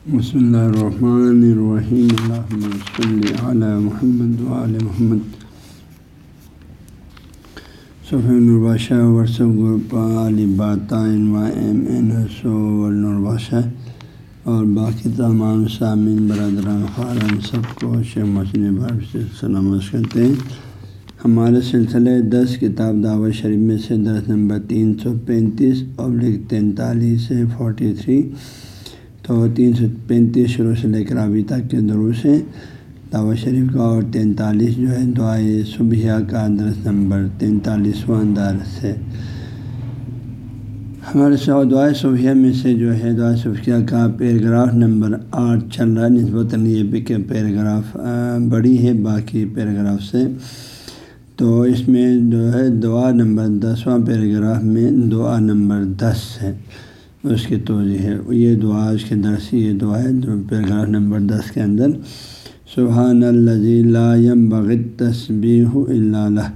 بسم اللہ الرحمن الرحیم الحمد صلی علی محمد علیہ محمد صفح الباشہ ورثہ گروپ علی باطین و ایم این اور باقی تمام سامعین برادران خارن سب کو شیخ مسلم بھائی سے سلامت کرتے ہیں ہمارے سلسلے دس کتاب دعوت شریف میں سے درس نمبر تین سو پینتیس ابلک تینتالیس سے فورٹی تھری تو تین سو پینتیس شروع سے لے کر ابھی تک کے دروس ہیں۔ دعوت شریف کا اور تینتالیس جو ہے دعائے صبح کا درس نمبر تینتالیسواں درس ہے۔ ہمارے سو دعائے صبح میں سے جو ہے، دعائے صبح کا پیراگراف نمبر آٹھ چل رہا ہے۔ نسبتاً یہ بھی کہ پیراگراف بڑی ہے، باقی پیراگراف سے۔ تو اس میں جو ہے، دعا نمبر دسواں پیراگراف میں دعا نمبر دس ہے۔ اس کی توجہ ہے۔ یہ دعا اس کے درسی یہ دعا ہے جو پیراگراف نمبر دس کے اندر۔ سبحان الزی یم بغت تصبیح اللہ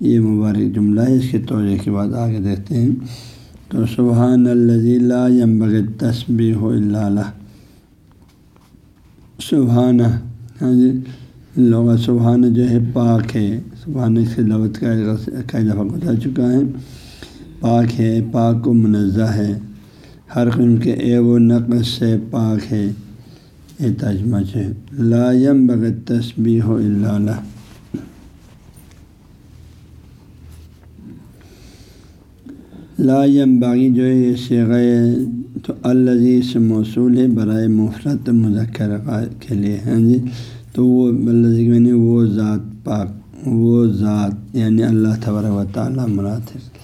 یہ مبارک جملہ ہے، اس کی توجہ کے بعد آگے دیکھتے ہیں۔ تو سبحان الزی یم بغت تصبیح اللہ سبحانہ ہاں جی لوگ سبحانہ جو ہے پاک ہے۔ سبحانہ اس کے لفظ کا کئی دفعہ بتا چکا ہے۔ پاک ہے، پاک و منزہ ہے۔ ہر قسم کے اے و نقص سے پاک ہے۔ یہ تجمہ ہے لا یم بغت تسبیح ہو اللہ لا یم باغی جو ہے، یہ شیغ تو الزی سے موصول ہے برائے مفرت مذکر کے لیے۔ ہیں جی؟ تو وہ میں وہ ذات پاک، وہ ذات یعنی اللہ تبارک و تعالیٰ مراد ہے۔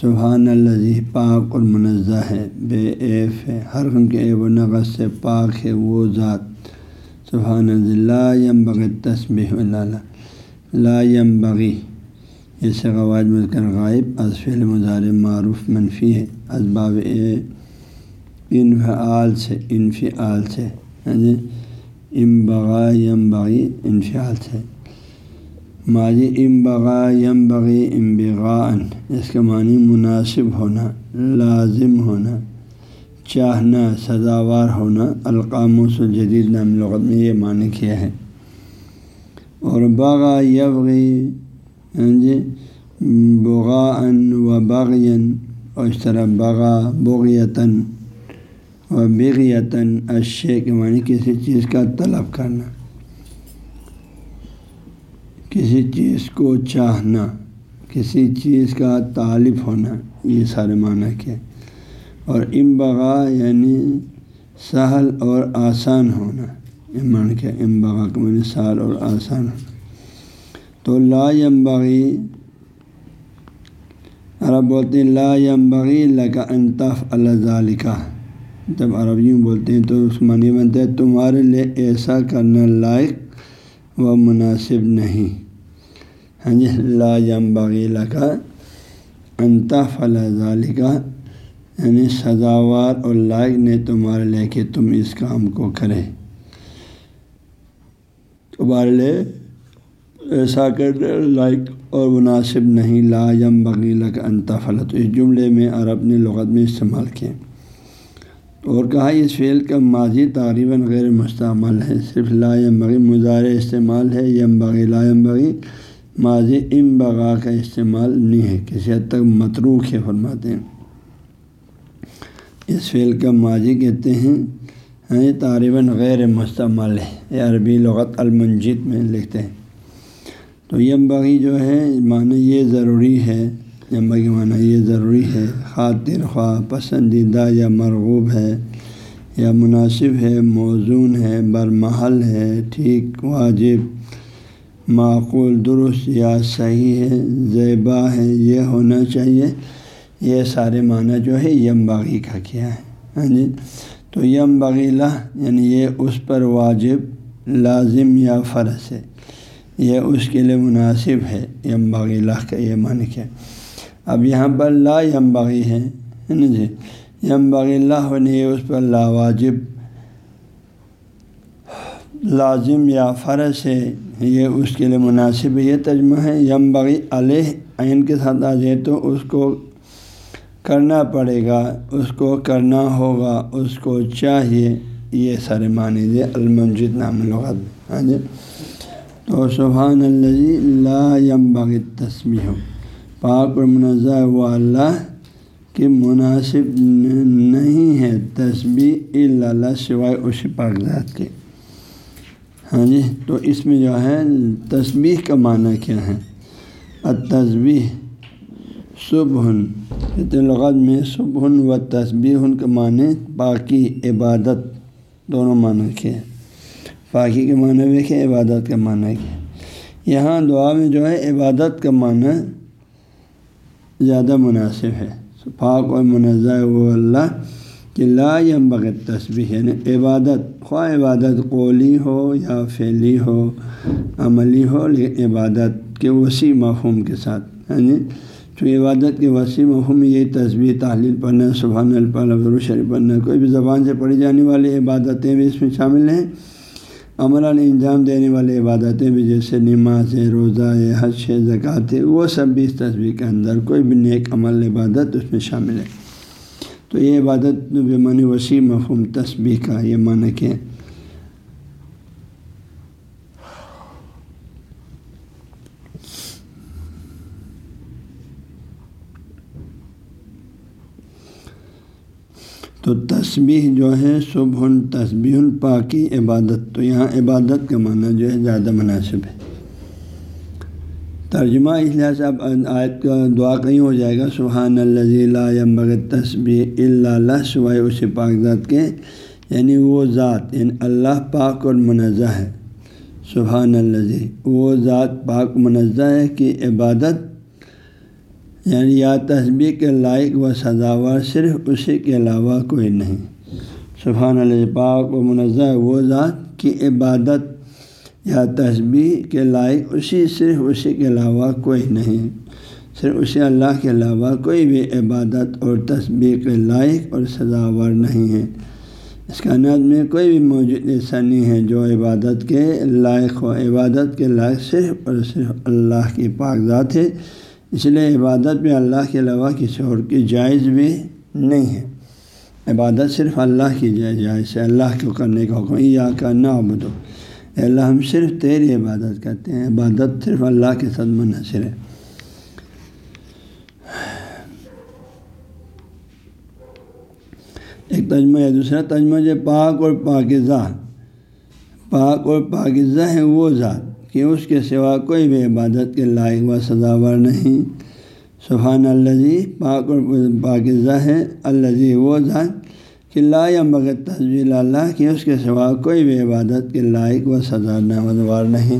سبحان اللہ پاک اور منزہ ہے۔ بے ایف ہے، ہر قسم کے ایب و نقص سے پاک ہے وہ ذات۔ سبحان اللہ یم بغ تصبح اللہ لا یم بغی اس سے قواعد مل کر غائب ازفیل مظاہر معروف منفی ہے۔ اسباب انفعال سے انفعال سے۔ ہاں جی ام بغا یم بغی انفعال سے۔ ماضی ام بغا یم بغی ام بغاً اس کا معنی مناسب ہونا، لازم ہونا، چاہنا، سزاوار ہونا۔ القام و نام لغت میں یہ معنی کیا ہے۔ اور باغا یبغی ہاں جی بغاً و باغین اور اس طرح بغا بغیتاً و بغیتاً اشے کے معنی کسی چیز کا طلب کرنا۔ کسی چیز کو چاہنا، کسی چیز کا طالب ہونا، یہ سارے معنی کیا اور ام بغا یعنی سہل اور آسان ہونا مان کیا ام بغا کا معنی سہل اور آسان۔ ہونا تو لا یم بغی عرب بولتے ہیں لا یمبغی لگا انتف اللہ کا جب عرب یوں بولتے ہیں تو اس معنی بنتا ہے تمہارے لیے ایسا کرنا لائق و مناسب نہیں۔ ہاں جی لا یم بغی لگا انتف اللہ کا یعنی سزاوار اور لائق نے تمہارے لے کہ تم اس کام کو کرے۔ تمہارے لیے ایسا کرنے لائق اور مناسب نہیں، لا یم بغیلا کا انتفلا تو اس جملے میں عرب نے لغت میں استعمال کیا۔ اور کہا، اس فعل کا ماضی تقریباً غیر مستعمل ہے، صرف لا یم بغی مظاہرے استعمال ہے یم بغی لا یم بغی ماضی ام بغا کا استعمال نہیں ہے۔ کسی حد تک متروک ہے، فرماتے ہیں۔ اس فعل کا ماضی کہتے ہیں ہاں، یہ تقریباً غیر مستعمل ہے۔ یہ عربی لغت المنجد میں لکھتے ہیں۔ تو یم بغی جو ہے، معنی یہ ضروری ہے یم بغی معنی یہ ضروری ہے، خاطر خواہ پسندیدہ یا مرغوب ہے، یا مناسب ہے، موزون ہے، برمحل ہے، ٹھیک، واجب معقول، درست یا صحیح ہے، زیبا ہے، یہ ہونا چاہیے۔ یہ سارے معنی جو ہے یم باغی کا کیا ہے۔ ہاں جی؟ تو یم بغیلا یعنی یہ اس پر واجب، لازم یا فرض ہے۔ یہ اس کے لیے مناسب ہے۔ یم باغی اللہ کا یہ معنی کیا اب یہاں پر لا یم باغی ہے نا جی؟ یم باغی اللہ ہونے اس پر لا واجب، لازم یا فرض ہے۔ یہ اس کے لیے مناسب یہ تجمہ ہے، یم باغی علیہ، عین کے ساتھ آ جائے تو اس کو کرنا پڑے گا، اس کو کرنا ہوگا، اس کو چاہیے، یہ سارے معنی دے، المنجد نام لغت ہاں جی؟ تو سبحان اللہ لا یم بغ تسبیح پاک اور منزہ و اللہ کہ مناسب نہیں ہے تسبیح اللہ سوائے اس پاک ذات کے۔ ہاں جی تو اس میں جو ہے، تسبیح کا معنی کیا ہے؟ تصبیح صبح لغت میں صبح و تسبیح کا معنی باقی عبادت، دونوں معنی کے پاکی کے معنی بھی کہ عبادت کا معنی کیا یہاں دعا میں جو ہے، عبادت کا معنی زیادہ مناسب ہے۔ پاک و منظہ و اللہ کہ لا یم بغیر تصویر یعنی عبادت، خواہ عبادت قولی ہو یا فعلی ہو، عملی ہو، لیکن عبادت کے وسیع مفہوم کے ساتھ یعنی چونکہ عبادت کے وسیع مفہوم میں یہی تصویر تحلیل پڑھنا، سبحان الفال شریف پڑھنا، کوئی بھی زبان سے پڑھی جانے والی عبادتیں بھی اس میں شامل ہیں۔ عمل انجام دینے والی عبادتیں بھی جیسے نماز ہے روزہ ہے حج ہے زکوٰۃ ہے وہ سب بھی اس تصویر کے اندر کوئی بھی نیک عمل، عبادت اس میں شامل ہے تو یہ عبادت بے معنی وسیع مفہوم تصویر کا یہ معنی کہ تو تسبیح جو ہے صبح تسبیح پاکی عبادت تو یہاں عبادت کا معنی جو ہے زیادہ مناسب ہے۔ ترجمہ اس لحاظ سے اب آیت کا دعا کہیں ہو جائے گا سبحان اللہ بغیر تسبیح اللہ، سوائے اس پاک ذات کے یعنی وہ ذات یعنی اللہ پاک اور منزہ ہے۔ سبحان اللہ وہ ذات پاک منزہ ہے کہ عبادت یعنی یا تسبیح کے لائق و سزاوار صرف اسی کے علاوہ کوئی نہیں۔ سبحان اللہ پاک و منظہ وہ ذات کی عبادت یا تسبیح کے لائق، اسی صرف اسی کے علاوہ کوئی نہیں۔ صرف اسی اللہ کے علاوہ کوئی بھی عبادت اور تسبیح کے لائق اور سزاوار نہیں ہے۔ اس کائنات میں کوئی بھی موجود ایسا نہیں ہے جو عبادت کے لائق ہو۔ عبادت کے لائق صرف اور صرف اللہ کی پاک ذات ہے۔ اس لیے عبادت بھی اللہ کے علاوہ کسی اور کی جائز بھی نہیں ہے۔ عبادت صرف اللہ کی جائز ہے۔ اللہ کو کرنے کا حکم یا کا نہ بدو اللہ ہم صرف تیری عبادت کرتے ہیں، عبادت صرف اللہ کے ساتھ منحصر ہے۔ ایک تجمہ ہے دوسرا تجمہ جو پاک اور پاکزہ پاک اور پاکزہ ہے وہ ذات کہ اس کے سوا کوئی بھی عبادت کے لائق و سزاور نہیں۔ سبحان اللہ پاک اور پاکزہ ہے اللہ وہ ذات کہ لا یا بغیر تصویر اللہ، کہ اس کے سوا کوئی بھی عبادت کے لائق و سزا نامدوار نہیں۔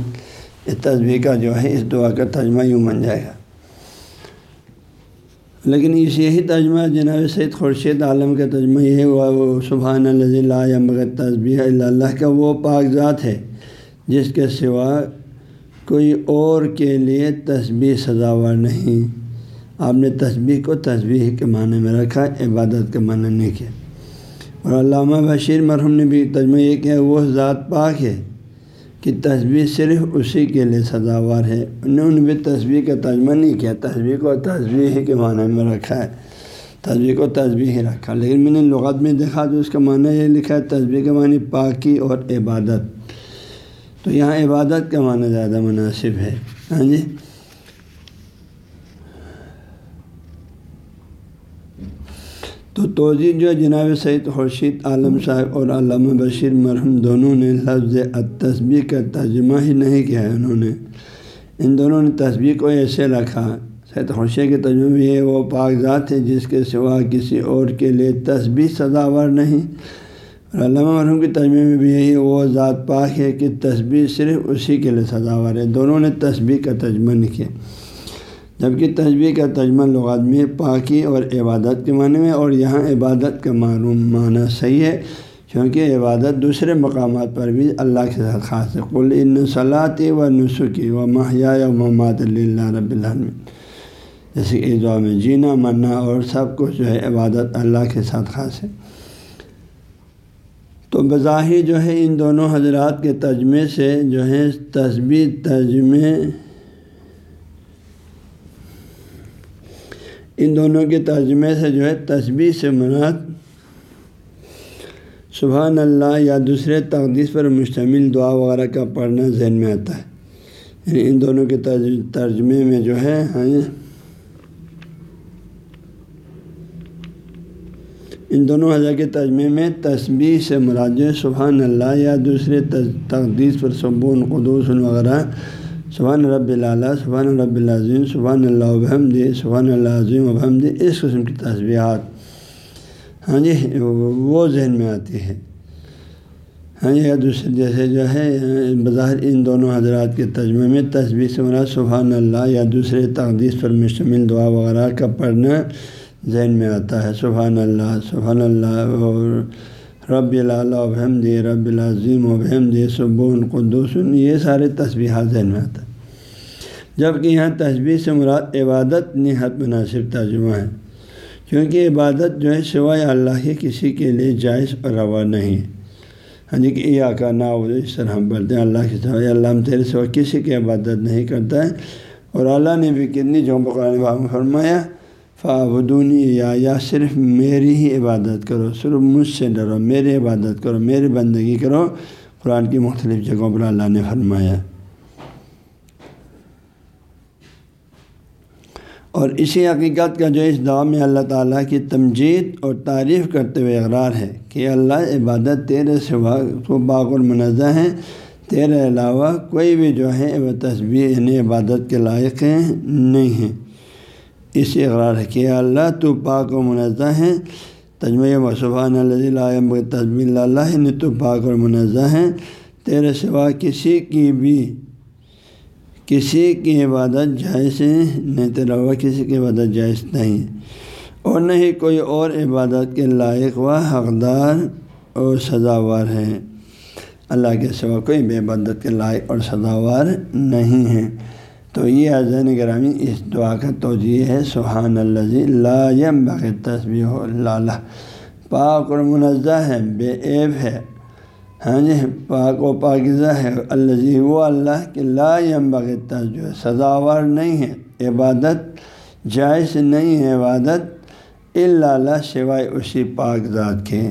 اس تصویر کا جو ہے، اس دعا کا ترجمہ یوں بن جائے گا۔ لیکن اس یہی ترجمہ جناب سید خورشید عالم کا ترجمہ یہ وہ سبحان اللہ لا یا بغیر تصویر اللہ کا وہ پاک ذات ہے، جس کے سوا کوئی اور کے لیے تسبیح سزاوار نہیں۔ آپ نے تسبیح کو تسبیح کے معنی میں رکھا، عبادت کے معنی نہیں کیا۔ اور علامہ بشیر مرحوم نے بھی تجمہ یہ کیا وہ ذات پاک ہے کہ تصویر صرف اسی کے لیے سزاوار ہے۔ انہوں نے بھی تصویر کا ترجمہ نہیں کیا تصویر کو تصویر کے معنی میں رکھا ہے۔ تصویر کو تصویر ہی رکھا۔ لیکن میں نے لغت میں دیکھا تو اس کا معنی یہ لکھا ہے تصویر کے معنی پاکی اور عبادت۔ تو یہاں عبادت کا معنی زیادہ مناسب ہے۔ ہاں جی؟ تو توضیع جو جناب سعید خورشید عالم صاحب اور علامہ بشیر مرحوم دونوں نے لفظ تصبیح کا ترجمہ ہی نہیں کیا ہے انہوں نے۔ ان دونوں نے تصویر کو ایسے رکھا۔ سید خورشید کے ترجمہ بھی ہے وہ پاک ذات ہے جس کے سوا کسی اور کے لیے تصبیح سزاور نہیں۔ اور علامہ مرحوم کی تجمے میں بھی یہی وہ ذات پاک ہے کہ تصویر صرف اسی کے لیے سزاوار ہے۔ دونوں نے تصویر کا تجمہ نہیں کیا۔ جبکہ تصویر کا تجمہ لغات میں پاکی اور عبادت کے معنی میں اور یہاں عبادت کا معلوم معنی صحیح ہے کیونکہ عبادت دوسرے مقامات پر بھی اللہ کے ساتھ خاص ہے۔ کل ان صلاحی و نسخی و ماہیا و محمد اللہ رب العالمین۔ جیسے کہ دعا میں جینا، مرنا اور سب کچھ جو ہے عبادت اللہ کے ساتھ خاص ہے۔ تو بظاہر جو ہے ان دونوں حضرات کے ترجمے سے جو ہے تصویر ترجمے ان دونوں کے ترجمے سے جو ہے تصویر سے مراد سبحان اللہ، یا دوسرے تقدیس پر مشتمل دعا وغیرہ کا پڑھنا ذہن میں آتا ہے۔ یعنی ان دونوں کے ترجمے میں جو ہے ہاں جی۔ ان دونوں حضرت کے ترجمے میں تسبیح سے مراد جو سبحان اللہ، یا دوسرے تقدیس پر سبون، قدوس وغیرہ سبحان رب اللہ سبحان رب العظیم، سبحان اللہ وبحمد سبحان اللہ عظیم وبحمد اس قسم کی تصبیحات ہاں جی وہ ذہن میں آتی ہے ہاں جی یا دوسرے جیسے جو ہے، بظاہر ان دونوں حضرات کے ترجمے میں تصویر سے مراد سبحان اللہ یا دوسرے تقدیس پر مشتمل دعا وغیرہ کا پڑھنا ذہن میں آتا ہے۔ سبحان اللہ سبحان اللہ اور رب اللہ وحمد رب العظیم و بحمد سبون قدوسن یہ سارے تصویرات ذہن میں آتا ہے جبکہ یہاں تصویر سے مراد عبادت نہایت مناسب ترجمہ ہے۔ کیونکہ عبادت جو ہے سوائے اللہ کے کسی کے لیے جائز اور روا نہیں۔ ہے ہاں جی کہ یہ کا نا اس طرح ہم پڑھتے ہیں، اللہ کے سوائے اللہ ہم تیرے سوا کسی کی عبادت نہیں کرتا ہے۔ اور اللہ نے بھی کتنی جو بقرآن فرمایا فابدونی یا یا صرف میری ہی عبادت کرو، صرف مجھ سے ڈرو، میری عبادت کرو، میری بندگی کرو۔ قرآن کی مختلف جگہوں پر اللہ نے فرمایا۔ اور اسی حقیقت کا جو اس دعا میں اللہ تعالیٰ کی تمجید اور تعریف کرتے ہوئے اقرار ہے کہ اللہ عبادت تیرے سوا کو باغ المنظہ ہیں، تیرے علاوہ کوئی بھی جو ہے وہ تصویر یعنی عبادت کے لائق ہیں نہیں ہیں۔ اس اقرار ہے کہ اللہ تو پاک و منزہ ہیں۔ تجمہ و سبحان اللہ تجمہ اللہ نے تو پاک اور منزہ ہیں۔ تیرے سوا کسی کی بھی کسی کی عبادت جائز ہے، نہیں تیرا کسی کی عبادت جائز نہیں۔ اور نہ ہی کوئی اور عبادت کے لائق و حقدار اور سزاوار ہے۔ اللہ کے سوا کوئی بھی عبادت کے لائق اور سزاوار نہیں ہے۔ تو یہ عظین گرامی اس دعا کا توجہ ہے۔ سبحان اللہ یم بغیر تصویر اللہ۔ پاک اور منزہ ہے، بے عیب ہے۔ ہاں جی پاک و پاکزہ ہے۔ اللہ جی، وہ اللہ کہ لا یم بغیر تصویر سزاوار نہیں ہے، عبادت جائز نہیں ہے، عبادت اللہ سوائے اسی پاک ذات کے۔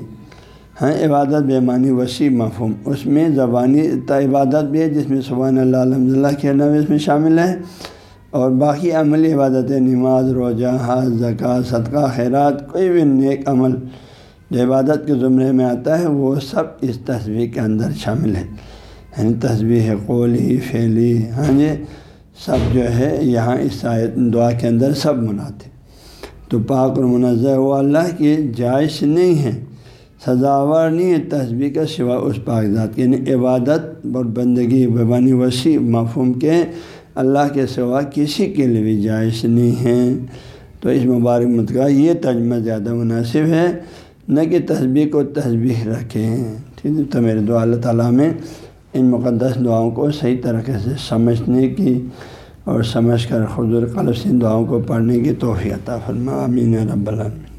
ہاں عبادت بے معنی وسیع مفہوم۔ اس میں زبانی عبادت بھی ہے، جس میں سبحان اللہ الحمد للہ کہنا بھی اس میں شامل ہے۔ اور باقی عملی عبادت نماز، روزہ حاض زکوٰۃ، صدقہ، خیرات، کوئی بھی نیک عمل جو عبادت کے زمرے میں آتا ہے، وہ سب اس تصویر کے اندر شامل ہے یعنی تصویر ہے قولی فیلی ہاں جی سب جو ہے یہاں اس آیت دعا کے اندر سب مناتے تو پاک اور منظر وہ اللہ کی جائش نہیں ہے، سزاوار نہیں ہے تصویر کا سوا اس پاکزات کی یعنی عبادت اور بندگی، ببانی، وسیع مفہوم کے اللہ کے سوا کسی کے لیے بھی جائز نہیں ہے۔ تو اس مبارک متقع یہ تجمہ زیادہ مناسب ہے۔ نہ کہ تصبیح کو تصویر رکھیں۔ ٹھیک ہے، تو میرے دعا اللہ تعالیٰ میں ان مقدس دعاؤں کو صحیح طریقے سے سمجھنے کی اور سمجھ کر حضور قلب سے دعاؤں کو پڑھنے کی توفیع عطا فرما۔ امین رب العالمین۔